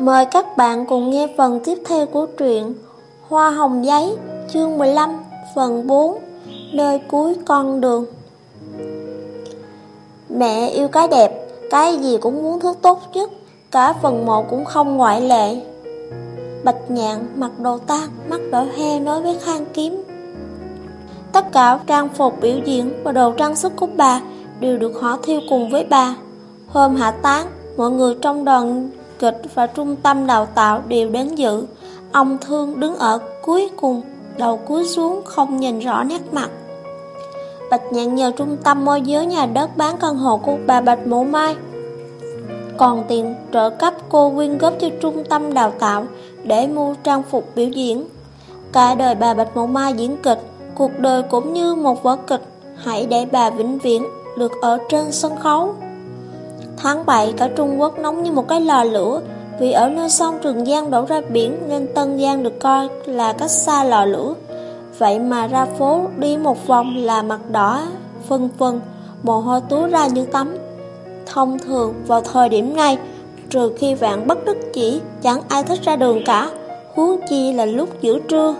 Mời các bạn cùng nghe phần tiếp theo của truyện Hoa hồng giấy, chương 15, phần 4, nơi cuối con đường. Mẹ yêu cái đẹp, cái gì cũng muốn thứ tốt nhất, cả phần 1 cũng không ngoại lệ. Bạch nhạn mặc đồ tan, mắt đỏ he nói với Khang Kiếm. Tất cả trang phục biểu diễn và đồ trang sức của bà đều được họ thiêu cùng với bà. Hôm hạ tán, mọi người trong đoàn kịch và trung tâm đào tạo đều đến dự. Ông Thương đứng ở cuối cùng, đầu cúi xuống không nhìn rõ nét mặt. Bạch Nhạn nhờ trung tâm môi giới nhà đất bán căn hộ của bà Bạch Mộ Mai. Còn tiền trợ cấp cô quyên góp cho trung tâm đào tạo để mua trang phục biểu diễn. Cả đời bà Bạch Mộ Mai diễn kịch, cuộc đời cũng như một vở kịch, hãy để bà vĩnh viễn được ở trên sân khấu. Tháng 7 cả Trung Quốc nóng như một cái lò lửa. Vì ở nơi sông Trường Giang đổ ra biển Nên Tân Giang được coi là cách xa lò lửa. Vậy mà ra phố đi một vòng là mặt đỏ Phân phân Mồ hôi túa ra như tắm. Thông thường, vào thời điểm này, Trừ khi vạn bất đắc chỉ, Chẳng ai thích ra đường cả. Huống chi là lúc giữa trưa.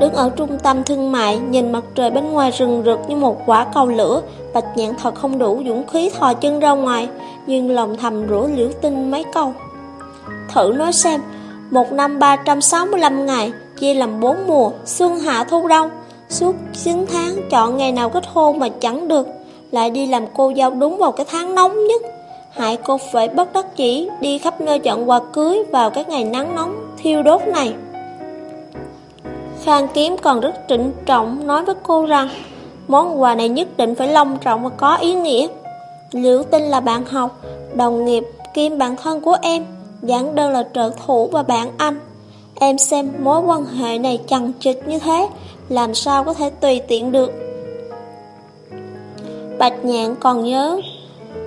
Đứng ở trung tâm thương mại, Nhìn mặt trời bên ngoài rừng rực như một quả cầu lửa, Bạch nhạn thật không đủ dũng khí thò chân ra ngoài, Nhưng lòng thầm rủa liễu tinh mấy câu. Thử nói xem, Một năm 365 ngày, Chia làm 4 mùa, Xuân, hạ, thu đông. Suốt 9 tháng, chọn ngày nào kết hôn mà chẳng được, Lại đi làm cô dâu đúng vào cái tháng nóng nhất. Hại cô phải bất đắc chỉ Đi khắp nơi chọn quà cưới Vào các ngày nắng nóng thiêu đốt này. Khang Kiếm còn rất trịnh trọng nói với cô rằng món quà này nhất định phải long trọng và có ý nghĩa. Liễu Tinh là bạn học, đồng nghiệp, kim bạn thân của em, giảng đơn là trợ thủ và bạn anh. Em xem mối quan hệ này chằng chịch như thế, làm sao có thể tùy tiện được. Bạch Nhạn còn nhớ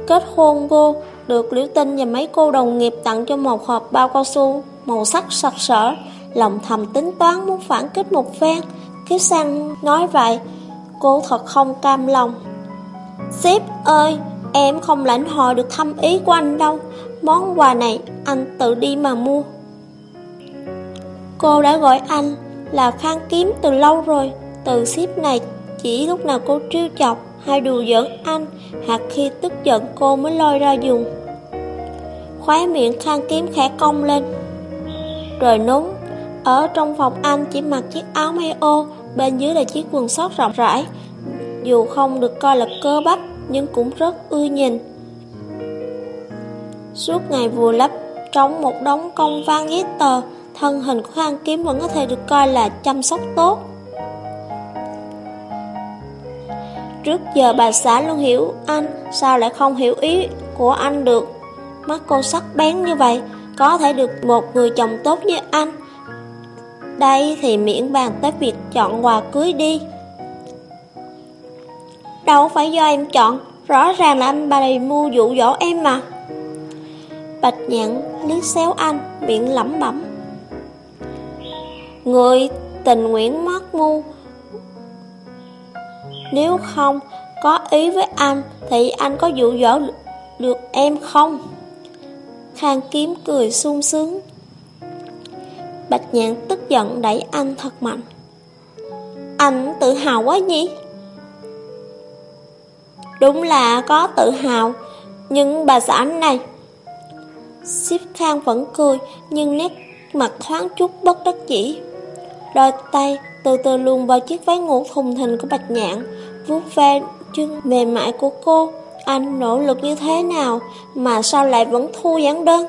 kết hôn cô được Liễu Tinh và mấy cô đồng nghiệp tặng cho một hộp bao cao su màu sắc sặc sỡ lòng thầm tính toán muốn phản kích một phen. Kiếp sang nói vậy, cô thật không cam lòng. Sếp ơi, em không lãnh hội được thâm ý của anh đâu. Món quà này anh tự đi mà mua. Cô đã gọi anh là khang kiếm từ lâu rồi. Từ ship này chỉ lúc nào cô trêu chọc hay đùa giỡn anh hoặc khi tức giận cô mới lôi ra dùng. Khóe miệng khang kiếm khẽ cong lên. rồi núng ở trong phòng anh chỉ mặc chiếc áo may ô, bên dưới là chiếc quần sót rộng rãi. Dù không được coi là cơ bắp, nhưng cũng rất ưa nhìn. Suốt ngày vừa lấp trong một đống công văn giấy tờ, thân hình của Khang Kiếm vẫn có thể được coi là chăm sóc tốt. Trước giờ bà xã luôn hiểu anh, sao lại không hiểu ý của anh được? Mắt cô sắc bén như vậy, có thể được một người chồng tốt như anh, đây thì miễn bàn tới việc chọn quà cưới đi. Đâu phải do em chọn, Rõ ràng là anh bà đầy mua dụ dỗ em mà. Bạch nhạn liếc xéo anh, Miệng lẩm bẩm. Người tình nguyện mất ngu. Nếu không có ý với anh, Thì anh có dụ dỗ được em không? Khang kiếm cười sung sướng. Bạch nhạn tức giận đẩy anh thật mạnh. Anh tự hào quá nhỉ? Đúng là có tự hào, Nhưng bà xã này. Ship Khang vẫn cười, Nhưng nét mặt thoáng chút bất đắc dĩ. Đôi tay từ từ luồn vào chiếc váy ngủ thùng thình của Bạch Nhạn, vuốt ve chân mềm mại của cô. Anh nỗ lực như thế nào Mà sao lại vẫn thu giảng đơn?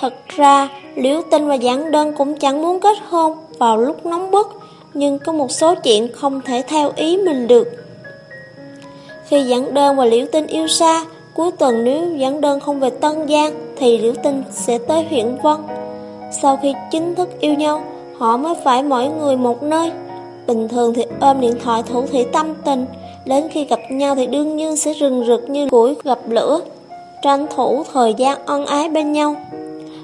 Thật ra, Liễu Tinh và Giảng Đơn cũng chẳng muốn kết hôn vào lúc nóng bức, nhưng có một số chuyện không thể theo ý mình được. Khi Giảng Đơn và Liễu Tinh yêu xa, cuối tuần nếu Giảng Đơn không về Tân Giang thì Liễu Tinh sẽ tới huyện Vân. Sau khi chính thức yêu nhau, họ mới phải mỗi người một nơi. Bình thường thì ôm điện thoại thủ thị tâm tình, đến khi gặp nhau thì đương nhiên sẽ rừng rực như củi gặp lửa, tranh thủ thời gian ân ái bên nhau.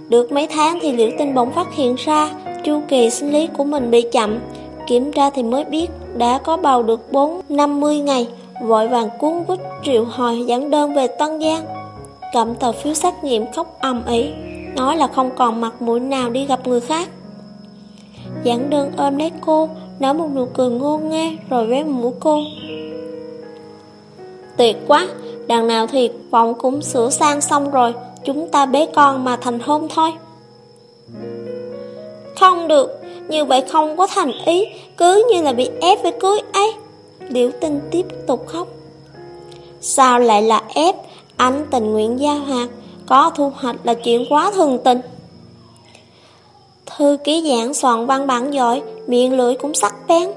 Được mấy tháng thì Liễu Tinh bỗng phát hiện ra chu kỳ sinh lý của mình bị chậm. Kiểm tra thì mới biết đã có bầu được 4-50 ngày, vội vàng cuốn quýt triệu hồi giảng đơn về Tân Giang. cầm tờ phiếu xét nghiệm khóc ầm ĩ, nói là không còn mặt mũi nào đi gặp người khác. Giảng đơn ôm lấy cô, nở một nụ cười ngô nghe rồi vé mũi cô. Tuyệt quá, đằng nào thì phòng cũng sửa sang xong rồi, chúng ta bế con mà thành hôn thôi. Không được, như vậy không có thành ý, cứ như là bị ép với cưới ấy. Liễu tinh tiếp tục khóc. Sao lại là ép, anh tình nguyện giao hạt, có thu hoạch là chuyện quá thường tình. Thư ký giảng soạn văn bản giỏi, miệng lưỡi cũng sắc bén.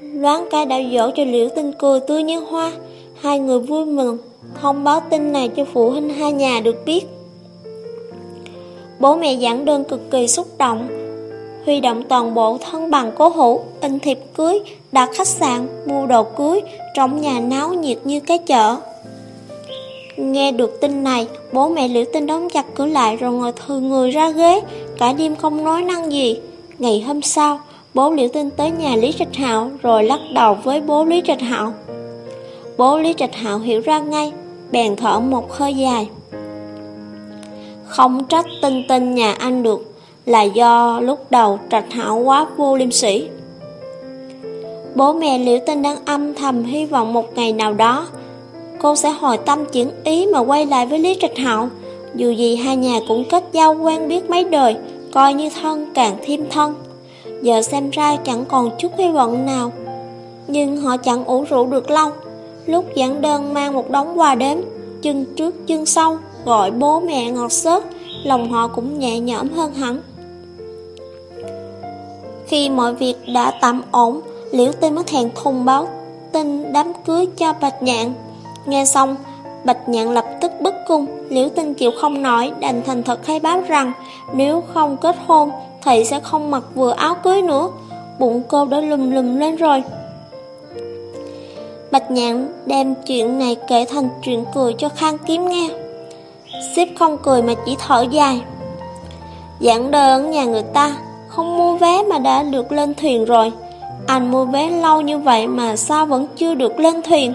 Loan ca đã dỗ cho liễu tinh cười tươi như hoa. Hai người vui mừng, thông báo tin này cho phụ huynh hai nhà được biết. Bố mẹ giảng đơn cực kỳ xúc động, huy động toàn bộ thân bằng cố hữu, in thiệp cưới, đặt khách sạn, mua đồ cưới, trong nhà náo nhiệt như cái chợ. Nghe được tin này, bố mẹ liễu tinh đóng chặt cửa lại rồi ngồi thư người ra ghế, cả đêm không nói năng gì. Ngày hôm sau, bố liễu tinh tới nhà Lý Trạch Hạo rồi lắc đầu với bố Lý Trạch Hạo. Bố Lý Trạch Hạo hiểu ra ngay, bèn thở một hơi dài. Không trách tinh tinh nhà anh được, là do lúc đầu Trạch hảo quá vô liêm sỉ Bố mẹ liễu tinh đang âm thầm hy vọng một ngày nào đó, cô sẽ hồi tâm chuyển ý mà quay lại với Lý Trạch Hạo. Dù gì hai nhà cũng kết giao quen biết mấy đời, coi như thân càng thêm thân. Giờ xem ra chẳng còn chút hy vọng nào. Nhưng họ chẳng ủ rũ được lâu. Lúc giảng đơn mang một đống quà đến, chân trước chân sau, gọi bố mẹ ngọt xớt, lòng họ cũng nhẹ nhõm hơn hẳn. Khi mọi việc đã tạm ổn, Liễu Tinh mới thèn thùng báo tin đám cưới cho Bạch Nhạn. Nghe xong, Bạch Nhạn lập tức bức cung, Liễu Tinh chịu không nổi, đành thành thật khai báo rằng nếu không kết hôn, thầy sẽ không mặc vừa áo cưới nữa. Bụng cô đã lùm lùm lên rồi. Bạch Nhạn đem chuyện này kể thành chuyện cười cho Khang Kiếm nghe. Sếp không cười mà chỉ thở dài. Giảng đơn nhà người ta, không mua vé mà đã được lên thuyền rồi. Anh mua vé lâu như vậy mà sao vẫn chưa được lên thuyền?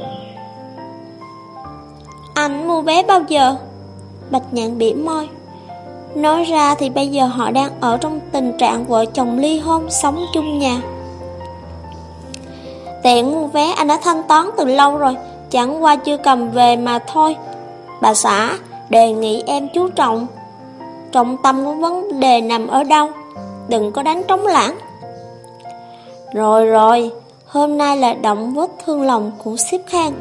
Anh mua vé bao giờ? Bạch nhạn bỉ môi. Nói ra thì bây giờ họ đang ở trong tình trạng vợ chồng ly hôn sống chung nhà. Tiện mua vé anh đã thanh toán từ lâu rồi, chẳng qua chưa cầm về mà thôi. Bà xã đề nghị em chú trọng. Trọng tâm của vấn đề nằm ở đâu? Đừng có đánh trống lãng. Rồi rồi, hôm nay là động vết thương lòng của xếp khang.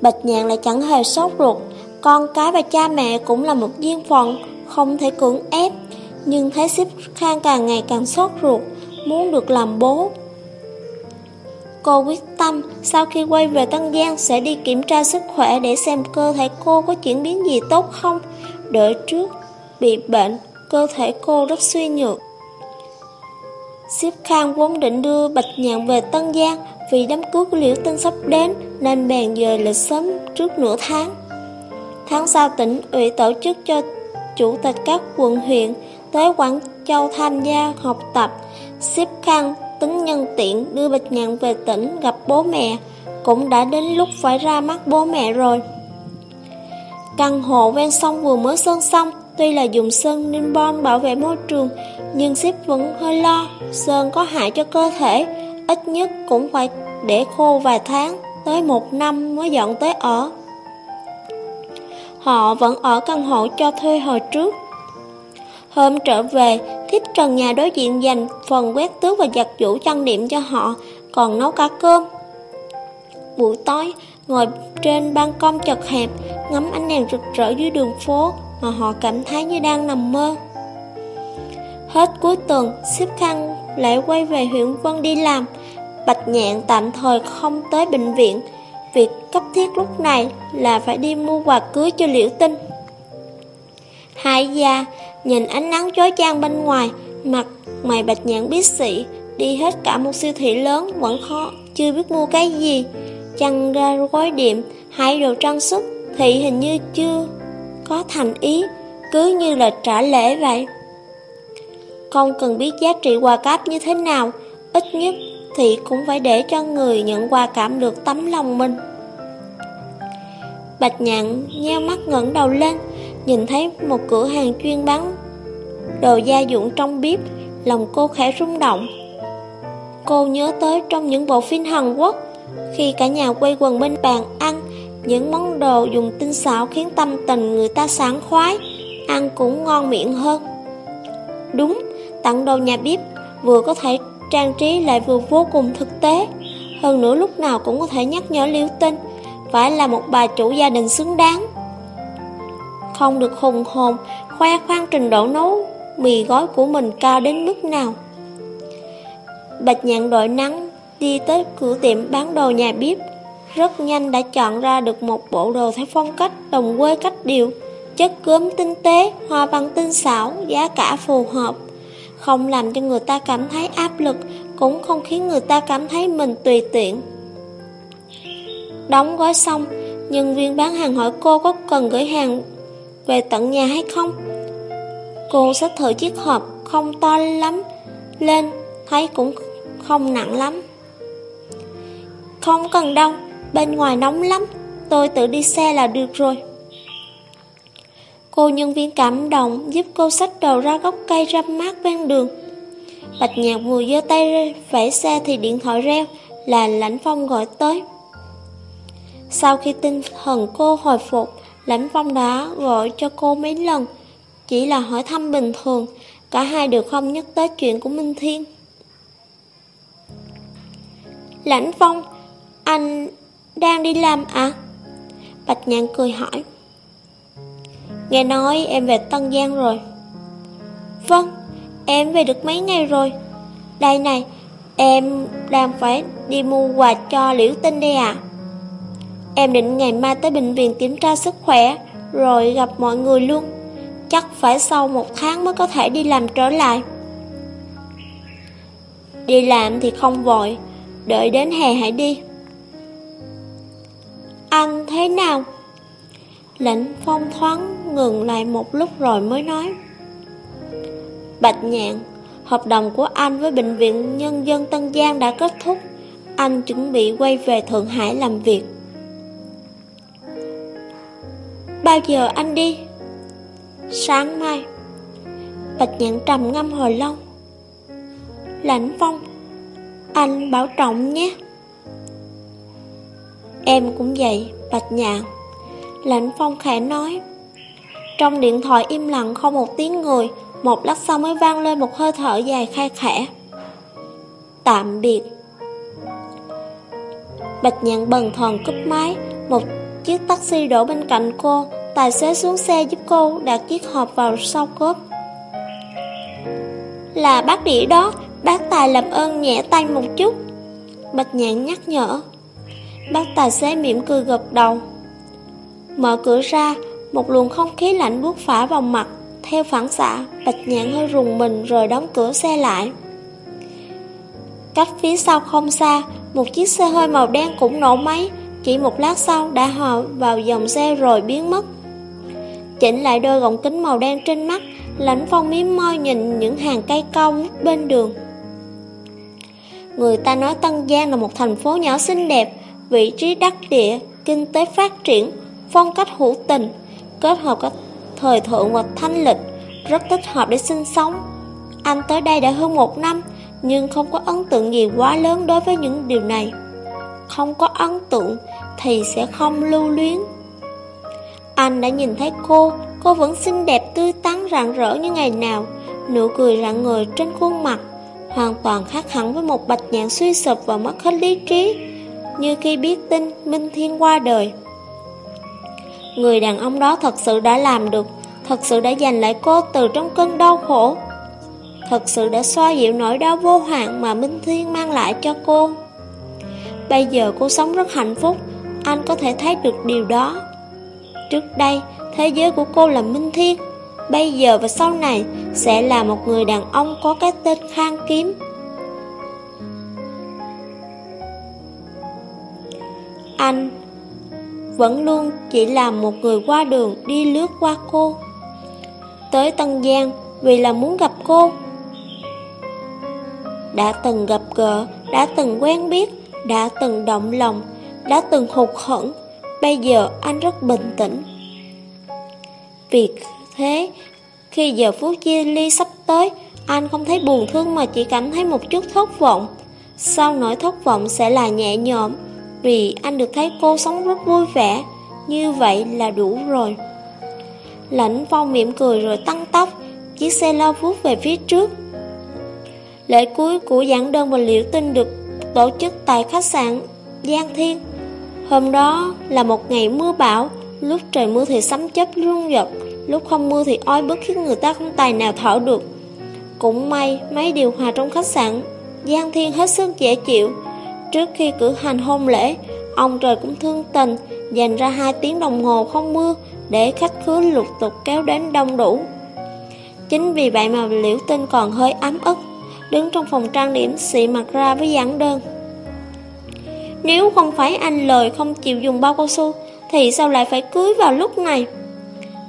Bạch nhạn lại chẳng hề sốt ruột, con cái và cha mẹ cũng là một duyên phận, không thể cưỡng ép. Nhưng thấy xếp khang càng ngày càng sốt ruột, muốn được làm bố. Cô quyết tâm sau khi quay về Tân Giang sẽ đi kiểm tra sức khỏe để xem cơ thể cô có chuyển biến gì tốt không. Đợi trước, bị bệnh, cơ thể cô rất suy nhược. Xếp Khang vốn định đưa Bạch Nhạn về Tân Giang vì đám cưới của Liễu Tinh sắp đến nên bèn dời lịch sớm trước nửa tháng. Tháng sau tỉnh ủy tổ chức cho chủ tịch các quận huyện tới Quảng Châu tham gia học tập. Xếp Khang tính nhân tiện đưa Bạch Nhạn về tỉnh gặp bố mẹ, cũng đã đến lúc phải ra mắt bố mẹ rồi. Căn hộ ven sông vừa mới sơn xong, tuy là dùng sơn Nimbon bảo vệ môi trường, nhưng ship vẫn hơi lo, sơn có hại cho cơ thể, ít nhất cũng phải để khô vài tháng, tới một năm mới dọn tới ở. Họ vẫn ở căn hộ cho thuê hồi trước. Hôm trở về, thiếp trần nhà đối diện dành phần quét tước và giặt vũ trang điểm cho họ, còn nấu cả cơm. Buổi tối, ngồi trên ban công chật hẹp, ngắm ánh đèn rực rỡ dưới đường phố mà họ cảm thấy như đang nằm mơ. Hết cuối tuần, xếp khăn lại quay về huyện Vân đi làm. Bạch nhạn tạm thời không tới bệnh viện. Việc cấp thiết lúc này là phải đi mua quà cưới cho liễu tinh. Hai gia nhìn ánh nắng chói chang bên ngoài, mặt mày bạch nhạn biết xị, đi hết cả một siêu thị lớn vẫn khó, chưa biết mua cái gì. Chăn ra gói điểm, hai đồ trang sức thị hình như chưa có thành ý, cứ như là trả lễ vậy. Không cần biết giá trị quà cáp như thế nào, ít nhất thì cũng phải để cho người nhận quà cảm được tấm lòng mình. Bạch nhạn nheo mắt ngẩng đầu lên Nhìn thấy một cửa hàng chuyên bán Đồ gia dụng trong bếp Lòng cô khẽ rung động. Cô nhớ tới trong những bộ phim Hàn Quốc Khi cả nhà quay quần bên bàn ăn Những món đồ dùng tinh xảo khiến tâm tình người ta sáng khoái Ăn cũng ngon miệng hơn. Đúng, tặng đồ nhà bếp Vừa có thể trang trí lại vừa vô cùng thực tế. Hơn nữa lúc nào cũng có thể nhắc nhở liêu tinh Phải là một bà chủ gia đình xứng đáng. Không được hùng hồn Khoe khoang trình độ nấu Mì gói của mình cao đến mức nào? Bạch nhạn đội nắng Đi tới cửa tiệm bán đồ nhà bếp. Rất nhanh đã chọn ra được một bộ đồ theo phong cách đồng quê cách điệu Chất cướm tinh tế, hoa văn tinh xảo, giá cả phù hợp. Không làm cho người ta cảm thấy áp lực Cũng không khiến người ta cảm thấy mình tùy tiện. Đóng gói xong Nhân viên bán hàng hỏi cô có cần gửi hàng về tận nhà hay không? Cô xách thử chiếc hộp không to lắm, Lên, thấy cũng không nặng lắm. Không cần đâu, Bên ngoài nóng lắm, Tôi tự đi xe là được rồi. Cô nhân viên cảm động Giúp cô xách đầu ra gốc cây ra mát ven đường. Bạch nhạc vừa giơ tay vẫy xe Thì điện thoại reo Là lãnh phong gọi tới. Sau khi tinh thần cô hồi phục, Lãnh phong đã gọi cho cô mấy lần. Chỉ là hỏi thăm bình thường Cả hai đều không nhắc tới chuyện của Minh Thiên Lãnh Phong, anh đang đi làm à? Bạch Nhạn cười hỏi. Nghe nói em về Tân Giang rồi. Vâng, em về được mấy ngày rồi. Đây này, em đang phải đi mua quà cho Liễu Tinh đây à. Em định ngày mai tới bệnh viện kiểm tra sức khỏe, rồi gặp mọi người luôn. Chắc phải sau một tháng mới có thể đi làm trở lại. Đi làm thì không vội, Đợi đến hè hãy đi Anh thế nào? Lãnh phong thoáng ngừng lại một lúc rồi mới nói Bạch nhạn Hợp đồng của anh với Bệnh viện Nhân dân Tân Giang đã kết thúc Anh chuẩn bị quay về Thượng Hải làm việc Bao giờ anh đi? Sáng mai Bạch nhạn trầm ngâm hồi lâu. Lãnh phong anh bảo trọng nhé. Em cũng vậy, Bạch Nhạn Lãnh Phong khẽ nói. Trong điện thoại im lặng không một tiếng người Một lát sau mới vang lên một hơi thở dài khai khẽ. Tạm biệt. Bạch Nhạn bần thần cúp máy Một chiếc taxi đổ bên cạnh cô. Tài xế xuống xe giúp cô đặt chiếc hộp vào sau cốp. Là bác đĩa đó, Bác Tài làm ơn nhẹ tay một chút. Bạch nhạn nhắc nhở. Bác tài xế mỉm cười gật đầu. Mở cửa ra, Một luồng không khí lạnh buốt phả vào mặt. Theo phản xạ, Bạch nhạn hơi rùng mình rồi đóng cửa xe lại. Cách phía sau không xa, Một chiếc xe hơi màu đen cũng nổ máy. Chỉ một lát sau đã hòa vào dòng xe rồi biến mất. Chỉnh lại đôi gọng kính màu đen trên mắt Lãnh phong miếm môi nhìn những hàng cây cong bên đường Người ta nói Tân Giang là một thành phố nhỏ xinh đẹp, vị trí đắc địa, kinh tế phát triển, phong cách hữu tình, kết hợp các thời thượng và thanh lịch, rất thích hợp để sinh sống. Anh tới đây đã hơn một năm, nhưng không có ấn tượng gì quá lớn đối với những điều này. Không có ấn tượng thì sẽ không lưu luyến. Anh đã nhìn thấy cô, cô vẫn xinh đẹp tươi tắn rạng rỡ như ngày nào, nụ cười rạng ngời trên khuôn mặt. Hoàn toàn khác hẳn với một bạch nhạn suy sụp và mất hết lý trí, như khi biết tin Minh Thiên qua đời. Người đàn ông đó thật sự đã làm được, thật sự đã giành lại cô từ trong cơn đau khổ, thật sự đã xoa dịu nỗi đau vô hạn mà Minh Thiên mang lại cho cô. Bây giờ cô sống rất hạnh phúc, anh có thể thấy được điều đó. Trước đây, thế giới của cô là Minh Thiên, bây giờ và sau này sẽ là một người đàn ông có cái tên Khang Kiếm. Anh vẫn luôn chỉ là một người qua đường đi lướt qua cô. Tới Tân Giang vì là muốn gặp cô. Đã từng gặp gỡ, đã từng quen biết, đã từng động lòng, đã từng hụt hẫng, Bây giờ anh rất bình tĩnh. Vì thế, khi giờ phút chia ly sắp tới, anh không thấy buồn thương mà chỉ cảm thấy một chút thất vọng. Sau nỗi thất vọng sẽ là nhẹ nhõm, vì anh được thấy cô sống rất vui vẻ, như vậy là đủ rồi. Lãnh phong mỉm cười rồi tăng tốc, chiếc xe lao vút về phía trước. Lễ cuối của giảng đơn và liễu tinh được tổ chức tại khách sạn Giang Thiên. Hôm đó là một ngày mưa bão, lúc trời mưa thì sấm chớp rung giật, lúc không mưa thì oi bức khiến người ta không tài nào thở được. Cũng may, máy điều hòa trong khách sạn Giang Thiên hết sức dễ chịu. Trước khi cử hành hôn lễ, ông trời cũng thương tình, dành ra hai tiếng đồng hồ không mưa để khách khứa lục tục kéo đến đông đủ. Chính vì vậy mà Liễu Tinh còn hơi ấm ức, đứng trong phòng trang điểm xị mặt ra với giảng đơn. Nếu không phải anh lời không chịu dùng bao cao su, thì sao lại phải cưới vào lúc này?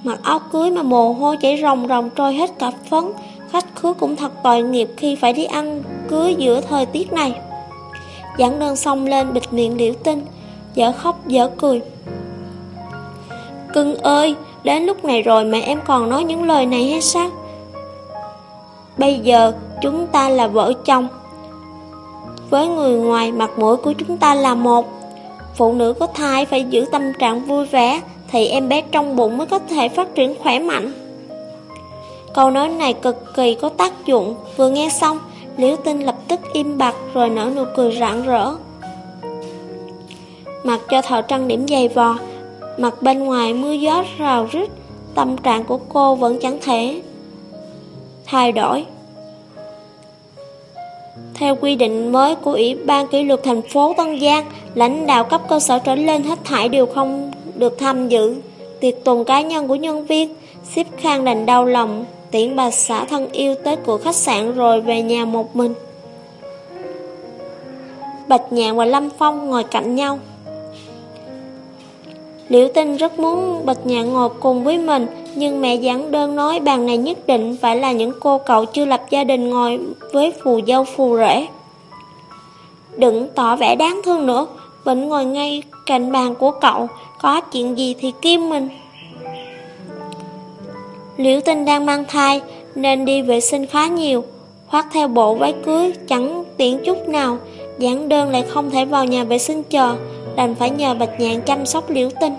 Mặc áo cưới mà mồ hôi chảy ròng ròng trôi hết cả phấn, khách khứa cũng thật tội nghiệp khi phải đi ăn cưới giữa thời tiết này. Giảng đơn xong lên bịt miệng liễu tinh, dở khóc dở cười. Cưng ơi, đến lúc này rồi mà em còn nói những lời này hay sao? Bây giờ chúng ta là vợ chồng với người ngoài mặt mũi của chúng ta là một. Phụ nữ có thai phải giữ tâm trạng vui vẻ Thì em bé trong bụng mới có thể phát triển khỏe mạnh. Câu nói này cực kỳ có tác dụng. Vừa nghe xong, Liễu tinh lập tức im bặt Rồi nở nụ cười rạng rỡ. Mặc cho thợ trăng điểm dày vò Mặt bên ngoài mưa gió rào rít, Tâm trạng của cô vẫn chẳng thể thay đổi. Theo quy định mới của Ủy ban kỷ luật thành phố Tân Giang, lãnh đạo cấp cơ sở trở lên hết thải đều không được tham dự tiệc tùng cá nhân của nhân viên. Xếp Khang đành đau lòng, tiễn bà xã thân yêu tới cửa khách sạn rồi về nhà một mình. Bạch Nhạn và Lâm Phong ngồi cạnh nhau. Liễu Tinh rất muốn Bạch Nhạn ngồi cùng với mình, nhưng mẹ giảng đơn nói bàn này nhất định phải là những cô cậu chưa lập gia đình ngồi với phù dâu phù rể. Đừng tỏ vẻ đáng thương nữa, vẫn ngồi ngay cạnh bàn của cậu, có chuyện gì thì kim mình. Liễu Tinh đang mang thai, nên đi vệ sinh khá nhiều, khoác theo bộ váy cưới chẳng tiện chút nào, giảng đơn lại không thể vào nhà vệ sinh chờ, đành phải nhờ Bạch Nhạn chăm sóc Liễu Tinh.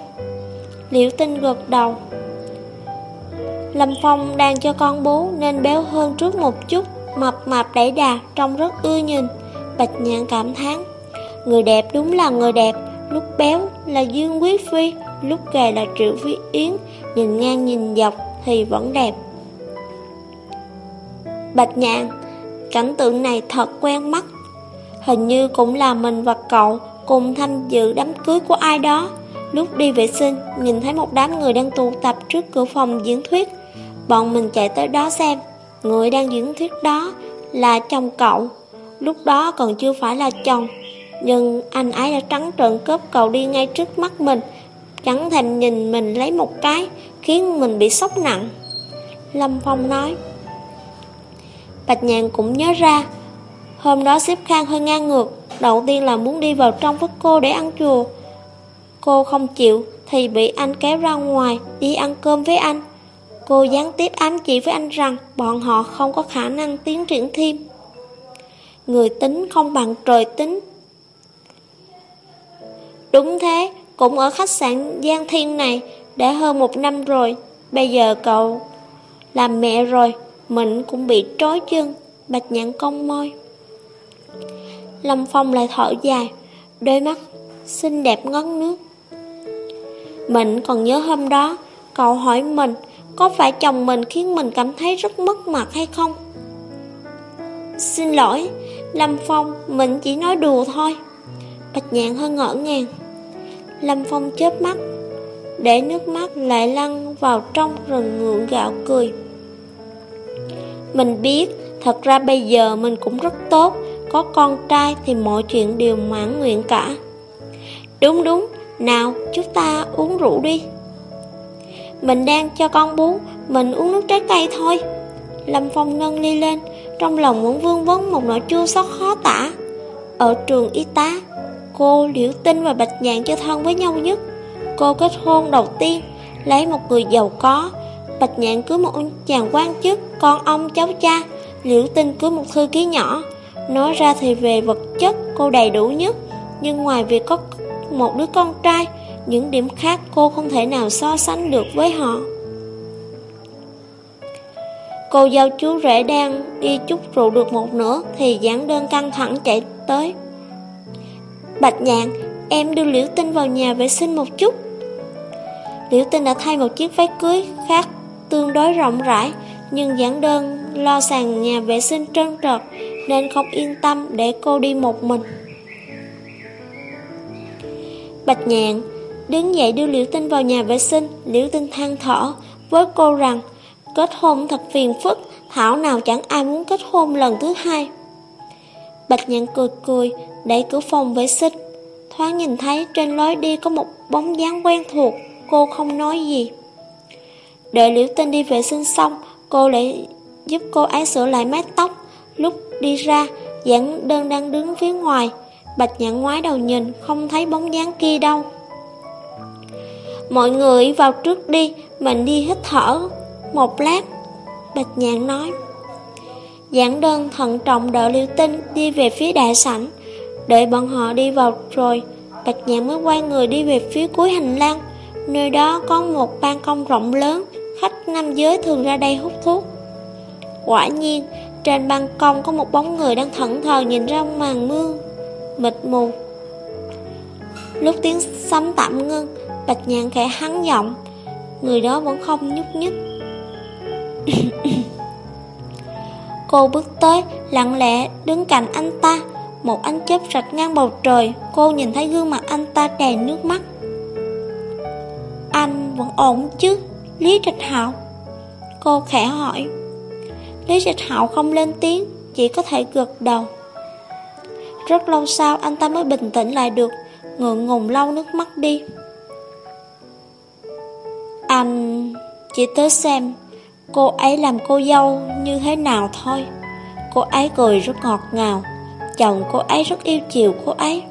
Liễu Tinh gật đầu. Lâm Phong đang cho con bú nên béo hơn trước một chút, mập mạp đẩy đà, trông rất ưa nhìn. Bạch Nhạn cảm thán, người đẹp đúng là người đẹp, lúc béo là Dương Quý Phi, lúc gầy là Triệu Phi Yến, nhìn ngang nhìn dọc thì vẫn đẹp. Bạch Nhạn, cảnh tượng này thật quen mắt, hình như cũng là mình và cậu cùng tham dự đám cưới của ai đó. Lúc đi vệ sinh, nhìn thấy một đám người đang tụ tập trước cửa phòng diễn thuyết. Bọn mình chạy tới đó xem, người đang diễn thuyết đó là chồng cậu. Lúc đó còn chưa phải là chồng, nhưng anh ấy đã trắng trợn cướp cậu đi ngay trước mắt mình, chẳng thèm nhìn mình lấy một cái, khiến mình bị sốc nặng. Lâm Phong nói. Bạch Nhàn cũng nhớ ra, hôm đó xếp khang hơi ngang ngược, Đầu tiên là muốn đi vào trong với cô để ăn chùa Cô không chịu Thì bị anh kéo ra ngoài Đi ăn cơm với anh Cô gián tiếp ám chỉ với anh rằng Bọn họ không có khả năng tiến triển thêm. Người tính không bằng trời tính. Đúng thế, Cũng ở khách sạn Giang Thiên này Đã hơn một năm rồi. Bây giờ cậu làm mẹ rồi Mình cũng bị trói chân, Bạch nhãn công môi Lâm Phong lại thở dài, Đôi mắt xinh đẹp ngấn nước. Mình còn nhớ hôm đó, Cậu hỏi mình có phải chồng mình khiến mình cảm thấy rất mất mặt hay không? Xin lỗi Lâm Phong Mình chỉ nói đùa thôi. Bạch nhạn hơi ngỡ ngàng. Lâm Phong chớp mắt Để nước mắt lại lăn vào trong rừng ngượng gạo cười. Mình biết Thật ra bây giờ mình cũng rất tốt có con trai thì mọi chuyện đều mãn nguyện cả. Đúng đúng, nào chúng ta uống rượu đi. Mình đang cho con bú, mình uống nước trái cây thôi. Lâm Phong nâng ly lên, trong lòng muốn vương vấn một nỗi chua xót khó tả. Ở trường y tá, cô Liễu Tinh và Bạch Nhạn cho thân với nhau nhất. Cô kết hôn đầu tiên Lấy một người giàu có. Bạch nhạn cưới một chàng quan chức Con ông cháu cha. Liễu tinh cưới một thư ký nhỏ. Nói ra thì về vật chất cô đầy đủ nhất. Nhưng ngoài việc có một đứa con trai những điểm khác cô không thể nào so sánh được với họ. Cô dâu chú rể đang đi chút rượu được một nửa Thì giảng đơn căng thẳng chạy tới. Bạch nhạn, Em đưa Liễu Tinh vào nhà vệ sinh một chút. Liễu Tinh đã thay một chiếc váy cưới khác tương đối rộng rãi, Nhưng giảng đơn lo sàn nhà vệ sinh trơn trượt Nên không yên tâm để cô đi một mình. Bạch nhạn đứng dậy đưa Liễu Tinh vào nhà vệ sinh, Liễu Tinh than thở, với cô rằng, Kết hôn thật phiền phức, Thảo nào chẳng ai muốn kết hôn lần thứ hai. Bạch nhạn cười cười, Đẩy cửa phòng vệ sinh. Thoáng nhìn thấy trên lối đi có một bóng dáng quen thuộc, Cô không nói gì. Đợi liễu tinh đi vệ sinh xong, Cô lại giúp cô ấy sửa lại mái tóc. Lúc đi ra, Giảng đơn đang đứng phía ngoài. Bạch nhạn ngoái đầu nhìn, Không thấy bóng dáng kia đâu. Mọi người vào trước đi, Mình đi hít thở Một lát, Bạch nhạn nói. Giảng đơn thận trọng đợi liêu tinh Đi về phía đại sảnh. Đợi bọn họ đi vào rồi, Bạch nhạn mới quay người đi về phía cuối hành lang. Nơi đó có một ban công rộng lớn, Khách nam giới thường ra đây hút thuốc. Quả nhiên, Trên ban công có một bóng người đang thẫn thờ nhìn ra màn mưa, Mịt mù. Lúc tiếng sấm tạm ngưng Bạch nhạn khẽ hắn giọng. Người đó vẫn không nhúc nhích. Cô bước tới, Lặng lẽ đứng cạnh anh ta. Một ánh chớp rạch ngang bầu trời. Cô nhìn thấy gương mặt anh ta đầy nước mắt. Anh vẫn ổn chứ? Lý Trạch Hạo? Cô khẽ hỏi. Lý Trạch Hạo không lên tiếng, Chỉ có thể gật đầu. Rất lâu sau, anh ta mới bình tĩnh lại được. Ngượng ngùng lau nước mắt đi. Anh chỉ tới xem Cô ấy làm cô dâu như thế nào thôi. Cô ấy cười rất ngọt ngào, Chồng cô ấy rất yêu chiều cô ấy.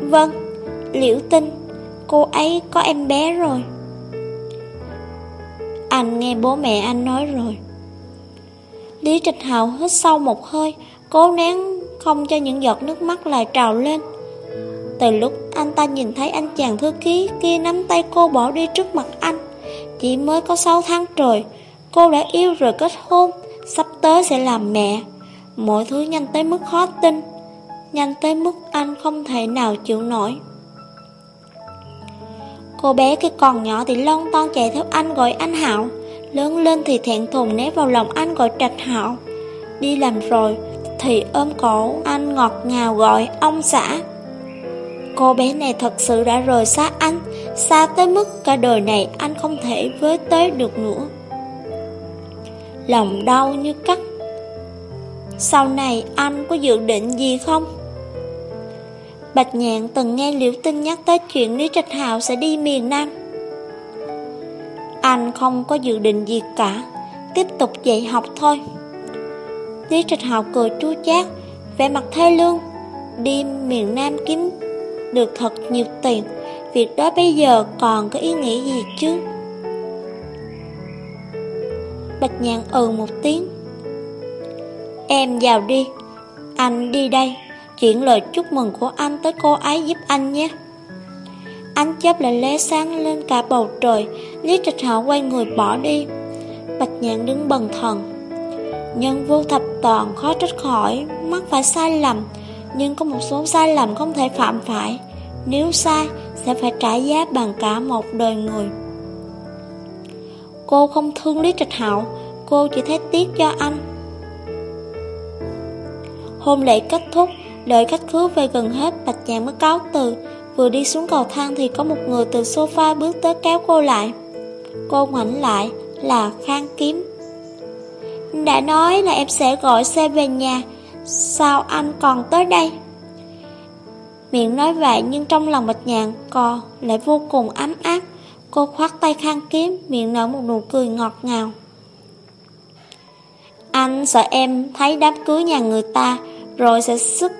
Vâng Liễu tinh, Cô ấy có em bé rồi. Anh nghe bố mẹ anh nói rồi. Lý Trịch Hào hít sâu một hơi, Cố nén không cho những giọt nước mắt lại trào lên. Từ lúc anh ta nhìn thấy anh chàng thư ký kia nắm tay cô bỏ đi trước mặt anh, Chỉ mới có 6 tháng trời, Cô đã yêu rồi kết hôn, Sắp tới sẽ làm mẹ. Mọi thứ nhanh tới mức khó tin, Nhanh tới mức anh không thể nào chịu nổi. Cô bé khi còn nhỏ thì lon ton chạy theo anh gọi anh Hạo Lớn lên thì thẹn thùng né vào lòng anh gọi trạch Hạo Đi làm rồi thì ôm cổ anh ngọt ngào gọi ông xã. Cô bé này thật sự đã rời xa anh Xa tới mức cả đời này anh không thể với tới được nữa Lòng đau như cắt Sau này anh có dự định gì không? Bạch Nhạn từng nghe Liễu Tinh nhắc tới chuyện Lý Trạch Hạo sẽ đi miền Nam. Anh không có dự định gì cả, tiếp tục dạy học thôi. Lý Trạch Hạo cười chua chát, vẻ mặt thê lương, đi miền Nam kiếm được thật nhiều tiền, việc đó bây giờ còn có ý nghĩa gì chứ? Bạch Nhạn ừ một tiếng. Em vào đi, anh đi đây. Chuyển lời chúc mừng của anh tới cô ấy giúp anh nhé. Ánh chớp lại lé sáng lên cả bầu trời. Lý trịch hạo quay người bỏ đi. Bạch nhạn đứng bần thần. Nhân vô thập toàn khó trách khỏi Mắc phải sai lầm. Nhưng có một số sai lầm không thể phạm phải. Nếu sai, Sẽ phải trả giá bằng cả một đời người. Cô không thương Lý Trạch Hạo, Cô chỉ thấy tiếc cho anh. Hôn lễ kết thúc, Đợi khách khứa về gần hết, Bạch nhàn mới cáo từ. Vừa đi xuống cầu thang thì có một người từ sofa bước tới kéo cô lại. Cô ngoảnh lại là Khang Kiếm. Đã nói là em sẽ gọi xe về nhà Sao anh còn tới đây Miệng nói vậy nhưng trong lòng Bạch Nhạn co lại vô cùng ấm áp Cô khoát tay khăn Kiếm Miệng nở một nụ cười ngọt ngào Anh sợ em thấy đám cưới nhà người ta Rồi sẽ sức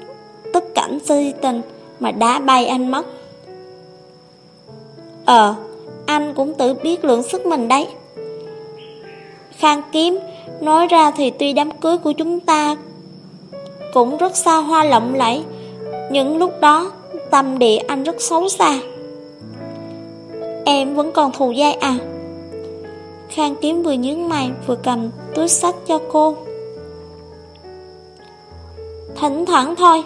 tức cảnh si tình mà đá bay anh mất. Ờ, anh cũng tự biết lượng sức mình đấy. Khang kiếm, nói ra thì tuy đám cưới của chúng ta cũng rất xa hoa lộng lẫy, những lúc đó tâm địa anh rất xấu xa. Em vẫn còn thù dai à? Khang kiếm vừa nhướng mày vừa cầm túi sách cho cô. Thỉnh thoảng thôi,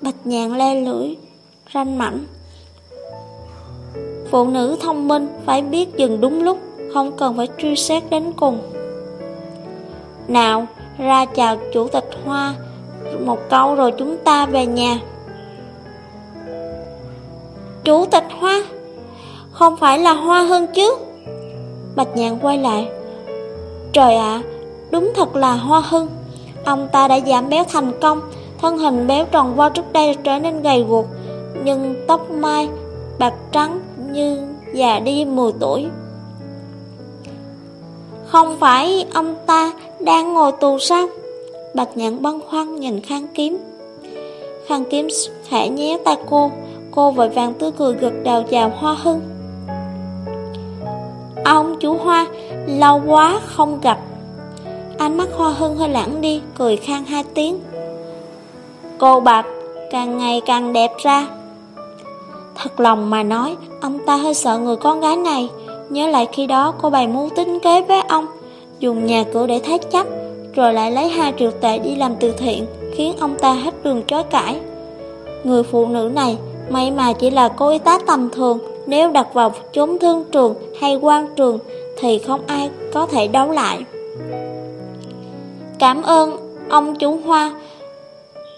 bạch nhạn le lưỡi, ranh mảnh. Phụ nữ thông minh phải biết dừng đúng lúc, không cần phải truy xét đến cùng. Nào, ra chào chủ tịch Hoa, một câu rồi chúng ta về nhà. Chủ tịch Hoa, không phải là Hoa hơn chứ? Bạch nhạn quay lại. Trời ạ, đúng thật là Hoa Hưng. Ông ta đã giảm béo thành công, thân hình béo tròn vo trước đây trở nên gầy guộc, nhưng tóc mai bạc trắng như già đi 10 tuổi. Không phải ông ta đang ngồi tù sao? Bạch nhạn băn khoăn nhìn khang kiếm. Khang kiếm khẽ nhéo tay cô, cô vội vàng tươi cười gật đầu chào Hoa Hưng. Ông chú Hoa, lâu quá không gặp. Ánh mắt Hoa Hưng hơi lãng đi, cười khang hai tiếng. Cô Bạch càng ngày càng đẹp ra. Thật lòng mà nói, ông ta hơi sợ người con gái này. Nhớ lại khi đó cô bày mưu tính kế với ông, dùng nhà cửa để thế chấp, rồi lại lấy 2 triệu tệ đi làm từ thiện, khiến ông ta hết đường chối cãi. Người phụ nữ này, may mà chỉ là cô y tá tầm thường, nếu đặt vào chốn thương trường hay quan trường thì không ai có thể đấu lại. Cảm ơn ông chủ Hoa,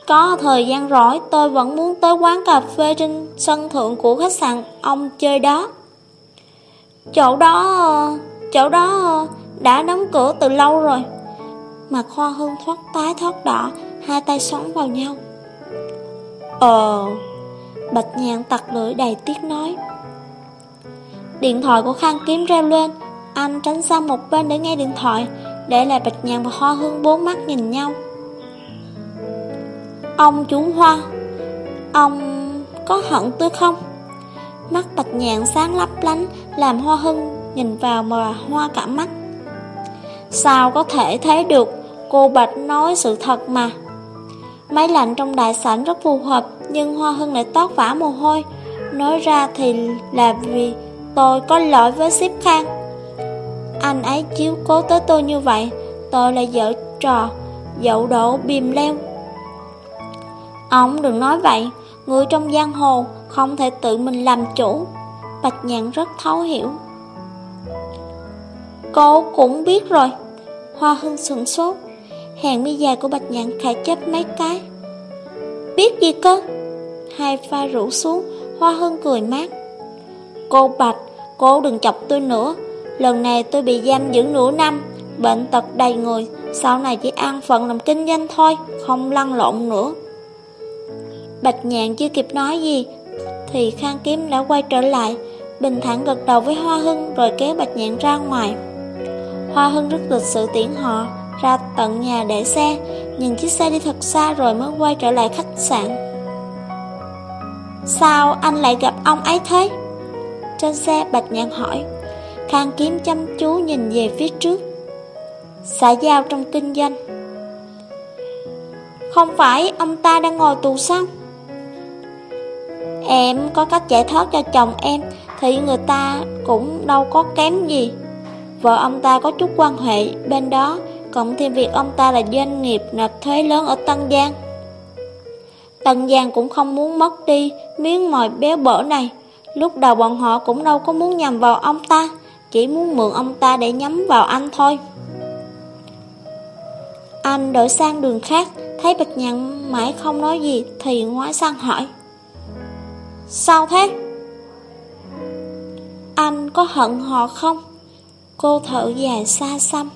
có thời gian rỗi tôi vẫn muốn tới quán cà phê trên sân thượng của khách sạn ông chơi đó. Chỗ đó, chỗ đó đã đóng cửa từ lâu rồi. Mặt Hoa Hưng thoát tái thoát đỏ, hai tay xoắn vào nhau. Ờ, Bạch nhàn tặc lưỡi đầy tiếc nói. Điện thoại của Khang Kiếm reo lên, anh tránh sang một bên để nghe điện thoại, để lại Bạch nhàn và Hoa Hưng bốn mắt nhìn nhau. Ông chú Hoa Ông có hận tôi không? Mắt bạch nhạn sáng lấp lánh Làm Hoa Hưng nhìn vào mà hoa cả mắt Sao có thể thấy được Cô Bạch nói sự thật mà Máy lạnh trong đại sảnh rất phù hợp Nhưng Hoa Hưng lại toát vả mồ hôi Nói ra thì là vì tôi có lỗi với ship khang Anh ấy chiếu cố tới tôi như vậy Tôi là vợ trò Dậu đổ bìm leo Ông đừng nói vậy, người trong giang hồ không thể tự mình làm chủ. Bạch nhạn rất thấu hiểu. Cô cũng biết rồi. Hoa hưng sửng sốt, hàng mi dài của bạch nhạn Khải chấp mấy cái. Biết gì cơ? Hai pha rủ xuống, hoa hưng cười mát. Cô bạch, cô đừng chọc tôi nữa. Lần này tôi bị giam giữ nửa năm, bệnh tật đầy người, sau này chỉ an phận làm kinh doanh thôi, không lăn lộn nữa. Bạch nhạn chưa kịp nói gì Thì khang kiếm đã quay trở lại Bình thản gật đầu với Hoa Hưng Rồi kéo Bạch nhạn ra ngoài Hoa Hưng rất lịch sự tiễn họ Ra tận nhà để xe, Nhìn chiếc xe đi thật xa rồi mới quay trở lại khách sạn. Sao anh lại gặp ông ấy thế? Trên xe, Bạch nhạn hỏi. Khang kiếm chăm chú nhìn về phía trước. Xã giao trong kinh doanh. Không phải ông ta đang ngồi tù sao? Em có cách giải thoát cho chồng em Thì người ta cũng đâu có kém gì. Vợ ông ta có chút quan hệ bên đó, Cộng thêm việc ông ta là doanh nghiệp nộp thuế lớn ở Tân Giang Tân Giang cũng không muốn mất đi miếng mồi béo bở này Lúc đầu bọn họ cũng đâu có muốn nhầm vào ông ta, Chỉ muốn mượn ông ta để nhắm vào anh thôi Anh đổi sang đường khác, Thấy Bạch Nhạn mãi không nói gì Thì ngoái sang hỏi Sao thế? Anh có hận họ không? Cô thở dài xa xăm.